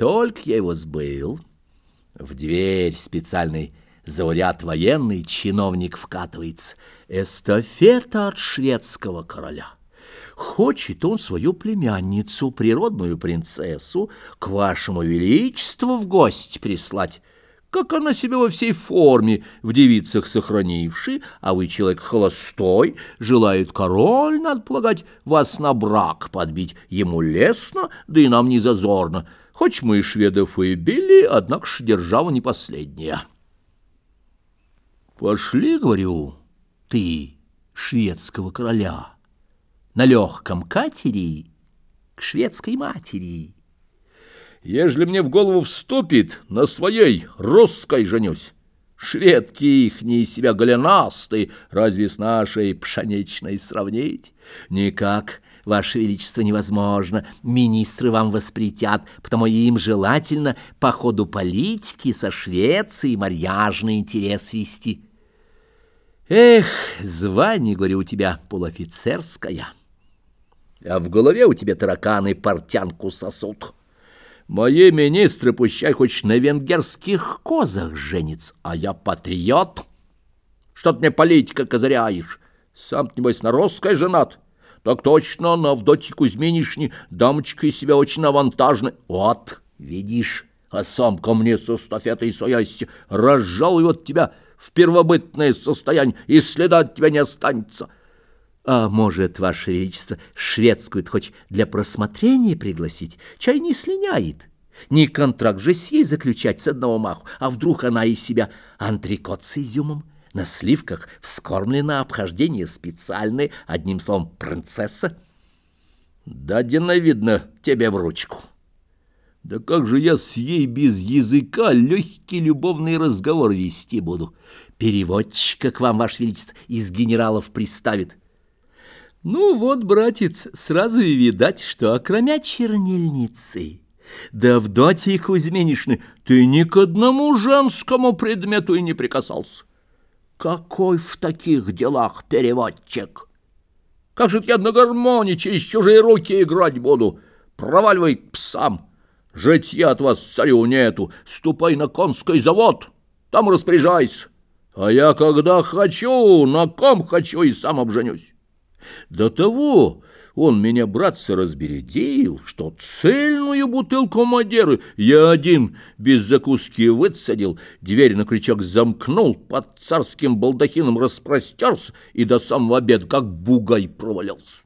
Только я его сбыл, в дверь специальный зауряд военный чиновник вкатывается. Эстафета от шведского короля. Хочет он свою племянницу, природную принцессу, к вашему величеству в гости прислать как она себя во всей форме, в девицах сохранивший, а вы человек холостой, желает король, надо полагать, вас на брак подбить. Ему лестно, да и нам не зазорно. Хоть мы и шведов и били, однако ж держава не последняя. Пошли, говорю, ты, шведского короля, на легком катере к шведской матери. Ежели мне в голову вступит, на своей русской женюсь. Шведки ихние себя голенастые, разве с нашей пшеничной сравнить? Никак, Ваше Величество, невозможно. Министры вам воспретят, потому им желательно по ходу политики со Швецией марьяжный интерес вести. Эх, звание, говорю, у тебя полуофицерское, а в голове у тебя тараканы портянку сосут. Мои министры пущай хоть на венгерских козах женится, а я патриот. Что ты мне политика козыряешь? Сам ты, небось, на русской женат. Так точно, на Авдотье Кузьминишне дамочка из себя очень авантажная. Вот, видишь, а сам ко мне со стафетой соясти разжалуй от тебя в первобытное состояние, и следа от тебя не останется. А может, Ваше Величество, шведскую хоть для просмотрения пригласить? Чай не слиняет. Не контракт же с ей заключать с одного маху, а вдруг она из себя антрикот с изюмом? На сливках вскормлено обхождение специальное, одним словом, принцесса. Дадено, видно, тебе в ручку. Да как же я с ей без языка легкий любовный разговор вести буду? Переводчика к вам, Ваше Величество, из генералов приставит. Ну вот, братец, сразу и видать, что окромя чернильницы, да Авдотьи Кузьминишны, ты ни к одному женскому предмету и не прикасался. Какой в таких делах переводчик? Как же я на гармонии через чужие руки играть буду? Проваливай к псам. Житья от вас, царю, нету. Ступай на конский завод, там распоряжайся. А я когда хочу, на ком хочу и сам обженюсь. До того он меня, братцы, разбередил, что цельную бутылку Мадеры я один без закуски выцедил, дверь на крючок замкнул, под царским балдахином распростерся и до самого обеда как бугай провалился.